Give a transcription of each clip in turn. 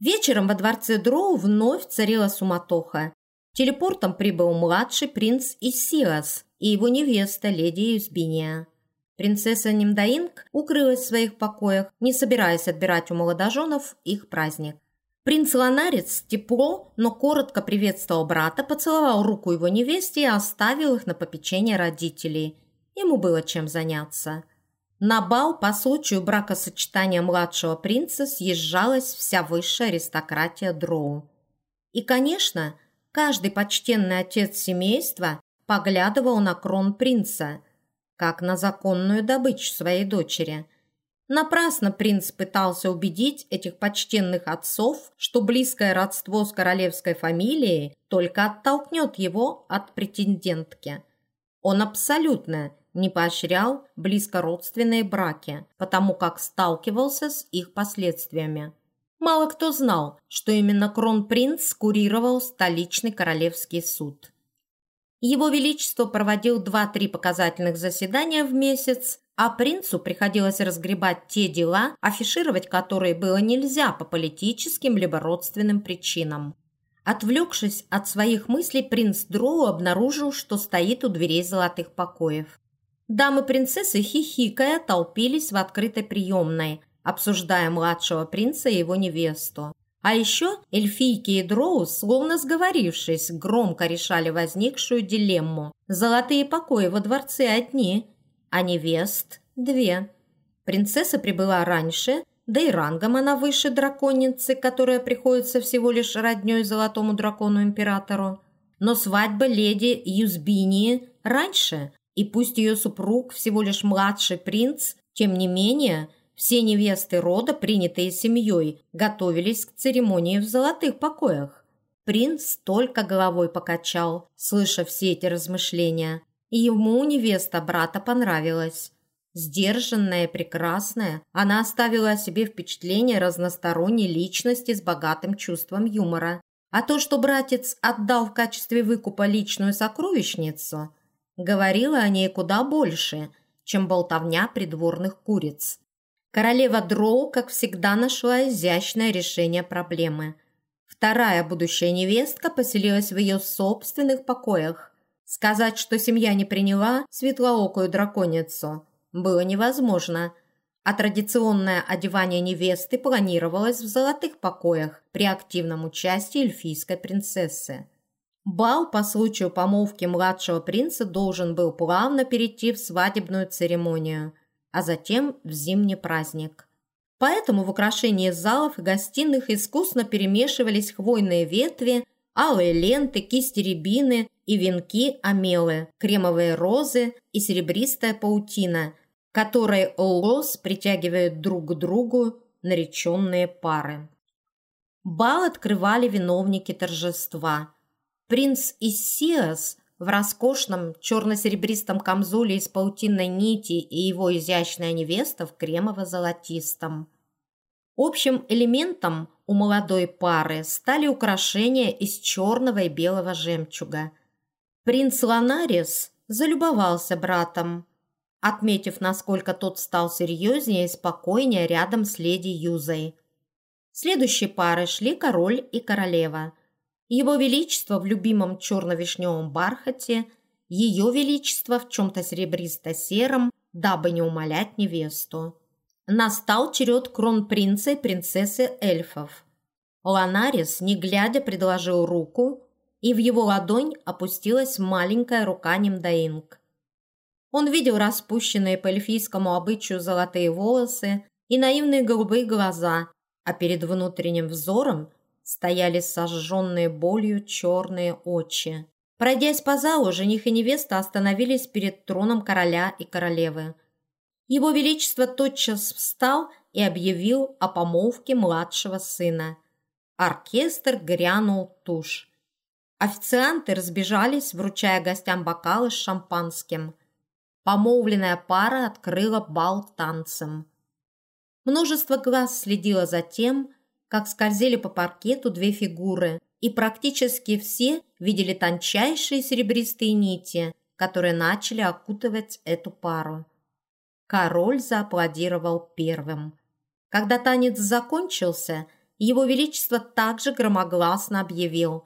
Вечером во дворце Дроу вновь царила суматоха. Телепортом прибыл младший принц Исиас и его невеста, леди Юзбиния. Принцесса Нимдаинг укрылась в своих покоях, не собираясь отбирать у молодоженов их праздник. Принц Ланарец тепло, но коротко приветствовал брата, поцеловал руку его невесте и оставил их на попечение родителей. Ему было чем заняться. На бал по случаю бракосочетания младшего принца съезжалась вся высшая аристократия Дроу. И, конечно, каждый почтенный отец семейства поглядывал на крон принца, как на законную добычу своей дочери. Напрасно принц пытался убедить этих почтенных отцов, что близкое родство с королевской фамилией только оттолкнет его от претендентки. Он абсолютно не поощрял близкородственные браки, потому как сталкивался с их последствиями. Мало кто знал, что именно кронпринц курировал столичный королевский суд. Его Величество проводил 2-3 показательных заседания в месяц, а принцу приходилось разгребать те дела, афишировать которые было нельзя по политическим либо родственным причинам. Отвлекшись от своих мыслей, принц Дроу обнаружил, что стоит у дверей золотых покоев. Дамы-принцессы, хихикая, толпились в открытой приемной, обсуждая младшего принца и его невесту. А еще эльфийки и дроу, словно сговорившись, громко решали возникшую дилемму. Золотые покои во дворце одни, а невест – две. Принцесса прибыла раньше, да и рангом она выше драконицы, которая приходится всего лишь роднёй золотому дракону-императору. Но свадьба леди Юзбинии раньше, и пусть ее супруг всего лишь младший принц, тем не менее – все невесты рода, принятые семьей, готовились к церемонии в золотых покоях. Принц только головой покачал, слыша все эти размышления. И ему невеста брата понравилась. Сдержанная прекрасная, она оставила о себе впечатление разносторонней личности с богатым чувством юмора. А то, что братец отдал в качестве выкупа личную сокровищницу, говорило о ней куда больше, чем болтовня придворных куриц. Королева Дроу, как всегда, нашла изящное решение проблемы. Вторая будущая невестка поселилась в ее собственных покоях. Сказать, что семья не приняла светлоокую драконицу, было невозможно, а традиционное одевание невесты планировалось в золотых покоях при активном участии эльфийской принцессы. Бал по случаю помолвки младшего принца должен был плавно перейти в свадебную церемонию – а затем в зимний праздник. Поэтому в украшении залов и гостиных искусно перемешивались хвойные ветви, алые ленты, кисти рябины и венки амелы, кремовые розы и серебристая паутина, которой лос притягивают друг к другу нареченные пары. Бал открывали виновники торжества. Принц Иссиас в роскошном черно-серебристом камзоле из паутинной нити и его изящная невеста в кремово-золотистом. Общим элементом у молодой пары стали украшения из черного и белого жемчуга. Принц Ланарис залюбовался братом, отметив, насколько тот стал серьезнее и спокойнее рядом с леди Юзой. Следующей парой шли король и королева – его Величество в любимом черно-вишневом бархате, Ее Величество в чем-то серебристо-сером, дабы не умолять невесту. Настал черед кронпринца и принцессы эльфов. Ланарис, не глядя, предложил руку, и в его ладонь опустилась маленькая рука Нимдаинг. Он видел распущенные по эльфийскому обычаю золотые волосы и наивные голубые глаза, а перед внутренним взором стояли сожженные болью черные очи. Пройдясь по залу, жених и невеста остановились перед троном короля и королевы. Его Величество тотчас встал и объявил о помолвке младшего сына. Оркестр грянул тушь. Официанты разбежались, вручая гостям бокалы с шампанским. Помолвленная пара открыла бал танцем. Множество глаз следило за тем, как скользили по паркету две фигуры, и практически все видели тончайшие серебристые нити, которые начали окутывать эту пару. Король зааплодировал первым. Когда танец закончился, его величество также громогласно объявил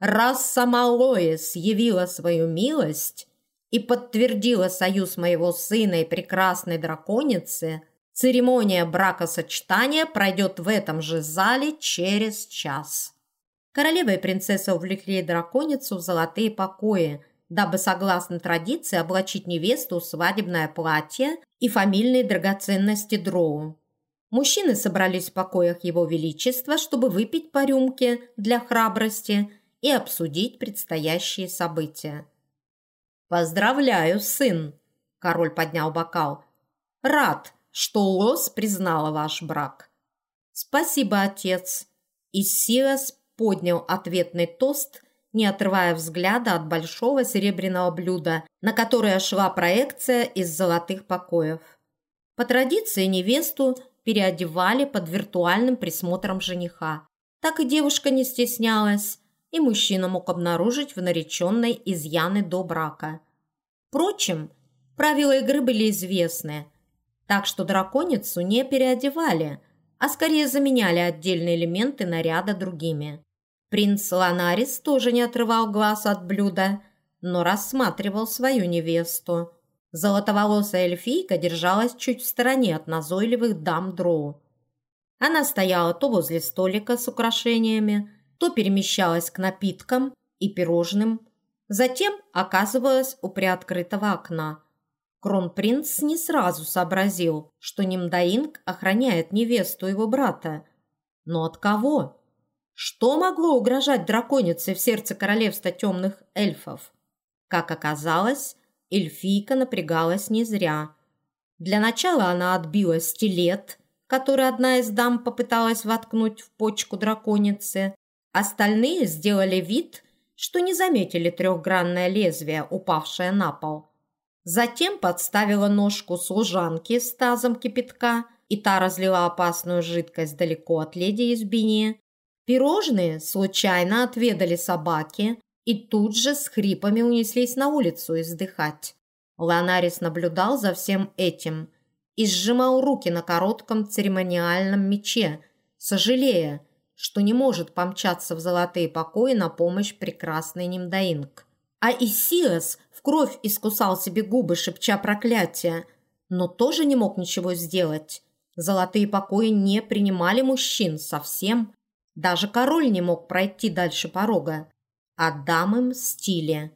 «Раз сама Лоис явила свою милость и подтвердила союз моего сына и прекрасной драконицы, церемония бракосочетания пройдет в этом же зале через час». Королева и принцесса увлекли драконицу в золотые покои, дабы, согласно традиции, облачить невесту в свадебное платье и фамильные драгоценности Дроу. Мужчины собрались в покоях Его Величества, чтобы выпить по рюмке для храбрости и обсудить предстоящие события. «Поздравляю, сын!» – король поднял бокал. «Рад, что Лос признала ваш брак». «Спасибо, отец!» И Сиас поднял ответный тост, не отрывая взгляда от большого серебряного блюда, на которое шла проекция из золотых покоев. По традиции невесту переодевали под виртуальным присмотром жениха. Так и девушка не стеснялась, и мужчина мог обнаружить в нареченной изъяны до брака. Впрочем, правила игры были известны, так что драконицу не переодевали, а скорее заменяли отдельные элементы наряда другими. Принц Ланарис тоже не отрывал глаз от блюда, но рассматривал свою невесту – Золотоволосая эльфийка держалась чуть в стороне от назойливых дам дроу. Она стояла то возле столика с украшениями, то перемещалась к напиткам и пирожным, затем оказывалась у приоткрытого окна. Кронпринц не сразу сообразил, что Нимдаинг охраняет невесту его брата. Но от кого? Что могло угрожать драконице в сердце королевства темных эльфов? Как оказалось, эльфийка напрягалась не зря. Для начала она отбила стилет, который одна из дам попыталась воткнуть в почку драконицы. Остальные сделали вид, что не заметили трехгранное лезвие, упавшее на пол. Затем подставила ножку служанки с тазом кипятка, и та разлила опасную жидкость далеко от леди Избини. Пирожные случайно отведали собаки, и тут же с хрипами унеслись на улицу издыхать. Леонарис наблюдал за всем этим и сжимал руки на коротком церемониальном мече, сожалея, что не может помчаться в золотые покои на помощь прекрасной Нимдаинг. А Исиас в кровь искусал себе губы, шепча проклятие, но тоже не мог ничего сделать. Золотые покои не принимали мужчин совсем. Даже король не мог пройти дальше порога отдам им стиле.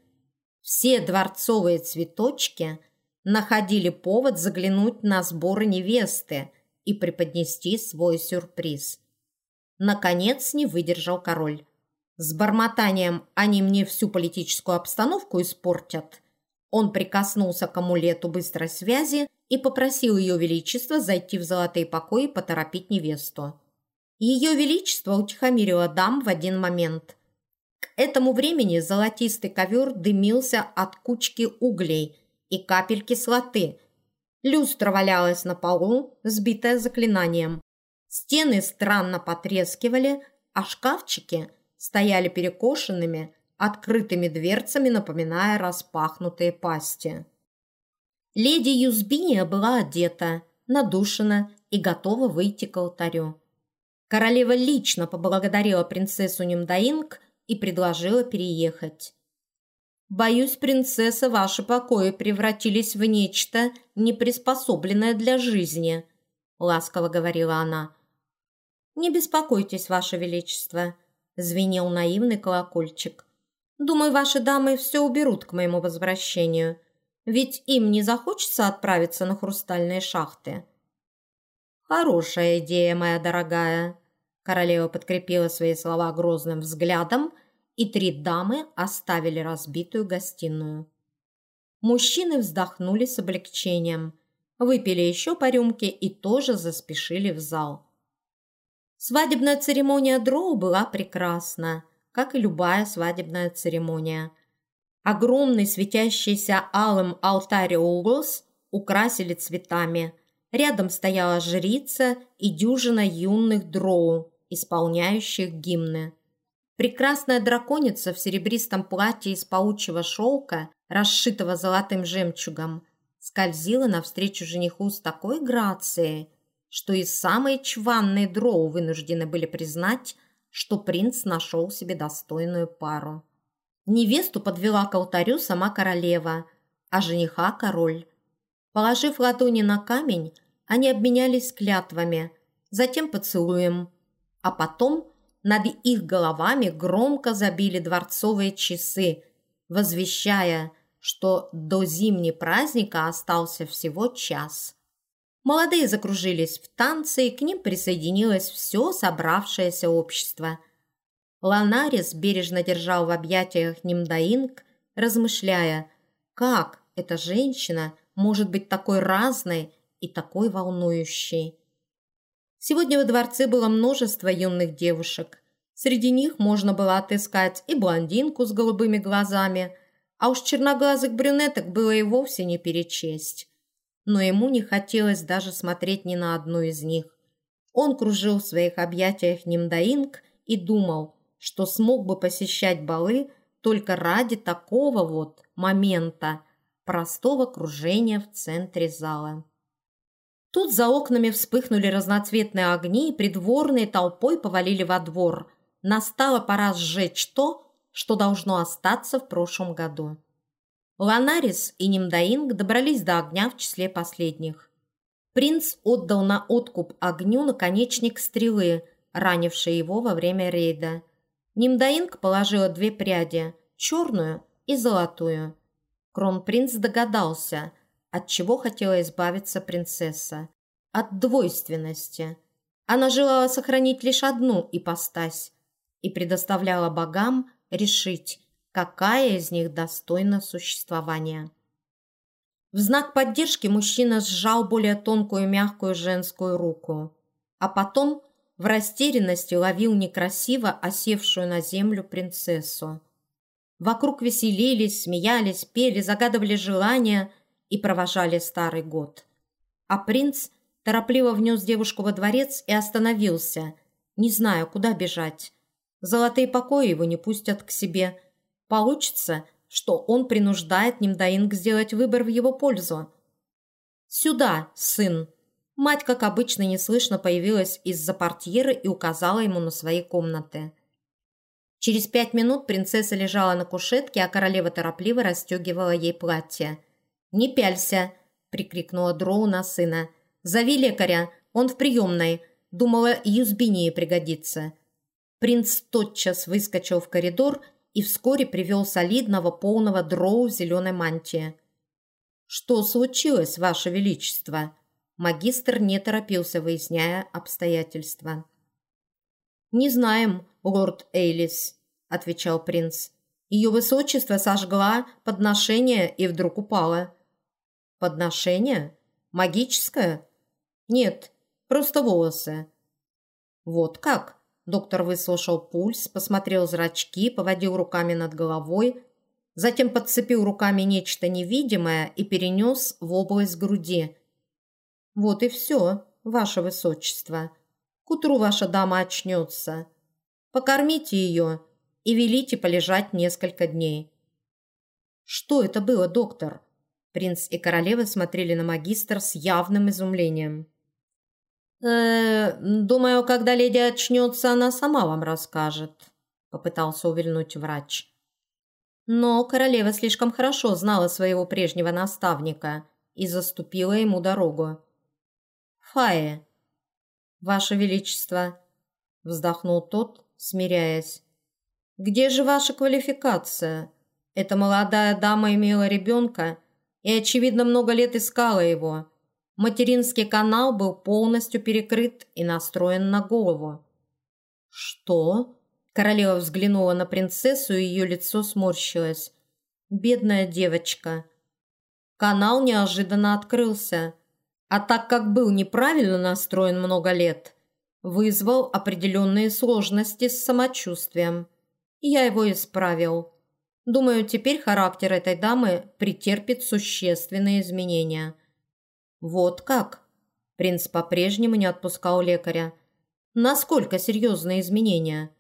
Все дворцовые цветочки находили повод заглянуть на сборы невесты и преподнести свой сюрприз. Наконец не выдержал король. С бормотанием «они мне всю политическую обстановку испортят», он прикоснулся к амулету быстрой связи и попросил Ее Величество зайти в золотые покои и поторопить невесту. Ее Величество утихомирило дам в один момент – к этому времени золотистый ковер дымился от кучки углей и капель кислоты. Люстра валялась на полу, сбитая заклинанием. Стены странно потрескивали, а шкафчики стояли перекошенными, открытыми дверцами, напоминая распахнутые пасти. Леди Юзбиния была одета, надушена и готова выйти к алтарю. Королева лично поблагодарила принцессу Нимдаинг и предложила переехать. «Боюсь, принцесса, ваши покои превратились в нечто, неприспособленное для жизни», — ласково говорила она. «Не беспокойтесь, ваше величество», — звенел наивный колокольчик. «Думаю, ваши дамы все уберут к моему возвращению, ведь им не захочется отправиться на хрустальные шахты». «Хорошая идея, моя дорогая», Королева подкрепила свои слова грозным взглядом, и три дамы оставили разбитую гостиную. Мужчины вздохнули с облегчением, выпили еще по рюмке и тоже заспешили в зал. Свадебная церемония Дроу была прекрасна, как и любая свадебная церемония. Огромный светящийся алым алтарь Оуглс украсили цветами. Рядом стояла жрица и дюжина юных дроу, исполняющих гимны. Прекрасная драконица в серебристом платье из паучьего шелка, расшитого золотым жемчугом, скользила навстречу жениху с такой грацией, что и самые чванные дроу вынуждены были признать, что принц нашел себе достойную пару. Невесту подвела к алтарю сама королева, а жениха – король. Положив ладони на камень, они обменялись клятвами, затем поцелуем, а потом над их головами громко забили дворцовые часы, возвещая, что до зимнего праздника остался всего час. Молодые закружились в танце, и к ним присоединилось все собравшееся общество. Ланарис бережно держал в объятиях Нимдаинг, размышляя, как эта женщина может быть такой разной и такой волнующей. Сегодня во дворце было множество юных девушек. Среди них можно было отыскать и блондинку с голубыми глазами, а уж черноглазых брюнеток было и вовсе не перечесть но ему не хотелось даже смотреть ни на одну из них. Он кружил в своих объятиях Нимдаинг и думал, что смог бы посещать балы только ради такого вот момента, простого кружения в центре зала. Тут за окнами вспыхнули разноцветные огни, и придворные толпой повалили во двор. Настала пора сжечь то, что должно остаться в прошлом году. Ланарис и Нимдаинг добрались до огня в числе последних. Принц отдал на откуп огню наконечник стрелы, ранившей его во время рейда. Нимдаинг положила две пряди, черную и золотую. Кронпринц догадался, от чего хотела избавиться принцесса. От двойственности. Она желала сохранить лишь одну ипостась и предоставляла богам решить, какая из них достойна существования. В знак поддержки мужчина сжал более тонкую мягкую женскую руку, а потом в растерянности ловил некрасиво осевшую на землю принцессу. Вокруг веселились, смеялись, пели, загадывали желания и провожали старый год. А принц торопливо внес девушку во дворец и остановился, не зная, куда бежать. Золотые покои его не пустят к себе, Получится, что он принуждает Нимдаинг сделать выбор в его пользу. «Сюда, сын!» Мать, как обычно, неслышно появилась из-за портьеры и указала ему на свои комнаты. Через пять минут принцесса лежала на кушетке, а королева торопливо расстегивала ей платье. «Не пялься!» – прикрикнула Дроу на сына. «Зови лекаря, он в приемной. Думала, Юзбинии пригодится». Принц тотчас выскочил в коридор и вскоре привел солидного полного дроу в зеленой мантии. «Что случилось, Ваше Величество?» Магистр не торопился, выясняя обстоятельства. «Не знаем, лорд Эйлис», — отвечал принц. «Ее высочество сожгла подношение и вдруг упала». «Подношение? Магическое?» «Нет, просто волосы». «Вот как?» Доктор выслушал пульс, посмотрел зрачки, поводил руками над головой, затем подцепил руками нечто невидимое и перенес в область груди. «Вот и все, ваше высочество. К утру ваша дама очнется. Покормите ее и велите полежать несколько дней». «Что это было, доктор?» Принц и королева смотрели на магистра с явным изумлением. «Э, «Думаю, когда леди очнется, она сама вам расскажет», — попытался увильнуть врач. Но королева слишком хорошо знала своего прежнего наставника и заступила ему дорогу. «Фае, ваше величество», — вздохнул тот, смиряясь. «Где же ваша квалификация? Эта молодая дама имела ребенка и, очевидно, много лет искала его». Материнский канал был полностью перекрыт и настроен на голову. «Что?» Королева взглянула на принцессу, и ее лицо сморщилось. «Бедная девочка». Канал неожиданно открылся, а так как был неправильно настроен много лет, вызвал определенные сложности с самочувствием. Я его исправил. Думаю, теперь характер этой дамы претерпит существенные изменения – «Вот как?» Принц по-прежнему не отпускал лекаря. «Насколько серьезные изменения?»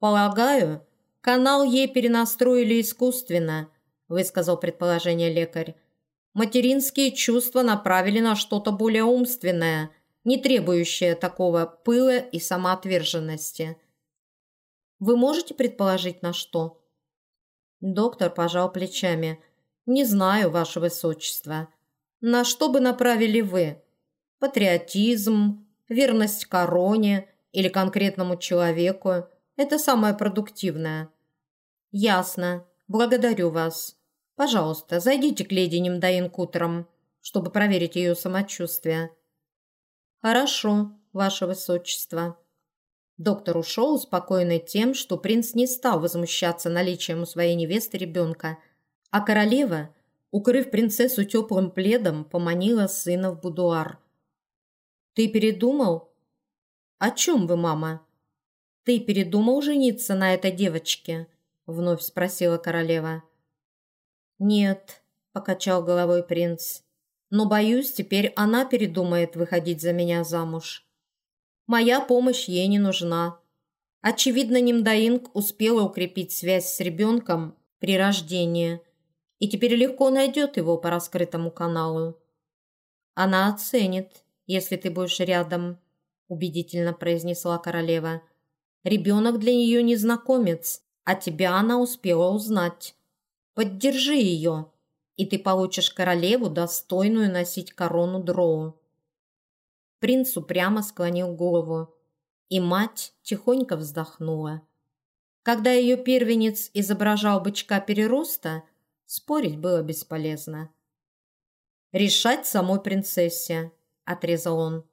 «Полагаю, канал ей перенастроили искусственно», высказал предположение лекарь. «Материнские чувства направили на что-то более умственное, не требующая такого пыла и самоотверженности. Вы можете предположить, на что?» Доктор пожал плечами. «Не знаю, ваше высочество. На что бы направили вы? Патриотизм, верность короне или конкретному человеку – это самое продуктивное». «Ясно. Благодарю вас. Пожалуйста, зайдите к леди Немдаин утром, чтобы проверить ее самочувствие». «Хорошо, ваше высочество». Доктор ушел, успокоенный тем, что принц не стал возмущаться наличием у своей невесты ребенка, а королева, укрыв принцессу теплым пледом, поманила сына в будуар. «Ты передумал?» «О чем вы, мама?» «Ты передумал жениться на этой девочке?» — вновь спросила королева. «Нет», — покачал головой принц, «но, боюсь, теперь она передумает выходить за меня замуж». Моя помощь ей не нужна. Очевидно, Нимдаинг успела укрепить связь с ребенком при рождении и теперь легко найдет его по раскрытому каналу. Она оценит, если ты будешь рядом, убедительно произнесла королева. Ребенок для нее незнакомец, а тебя она успела узнать. Поддержи ее, и ты получишь королеву, достойную носить корону Дроу. Принц упрямо склонил голову, и мать тихонько вздохнула. Когда ее первенец изображал бычка перероста, спорить было бесполезно. «Решать самой принцессе», — отрезал он.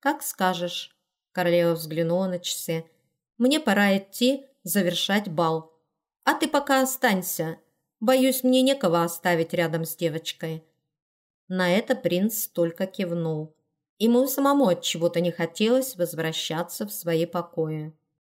«Как скажешь», — королева взглянула на часы. «Мне пора идти завершать бал. А ты пока останься. Боюсь, мне некого оставить рядом с девочкой». На это принц только кивнул. Ему самому от чего-то не хотелось возвращаться в свои покои.